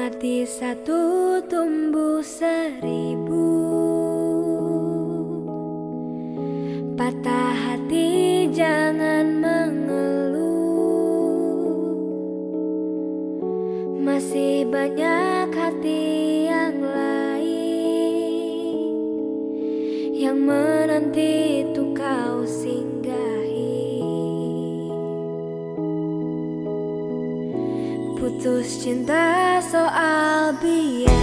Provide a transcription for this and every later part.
mati satu tumbuh seribu. Patah hati jangan mengeluh. Masih banyak hati yang lain Yang menanti itu kau sing putus cinta soal biaya.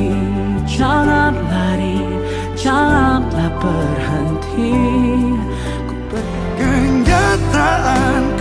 pergi Jangan lari, janganlah berhenti. Ku pegang kenyataan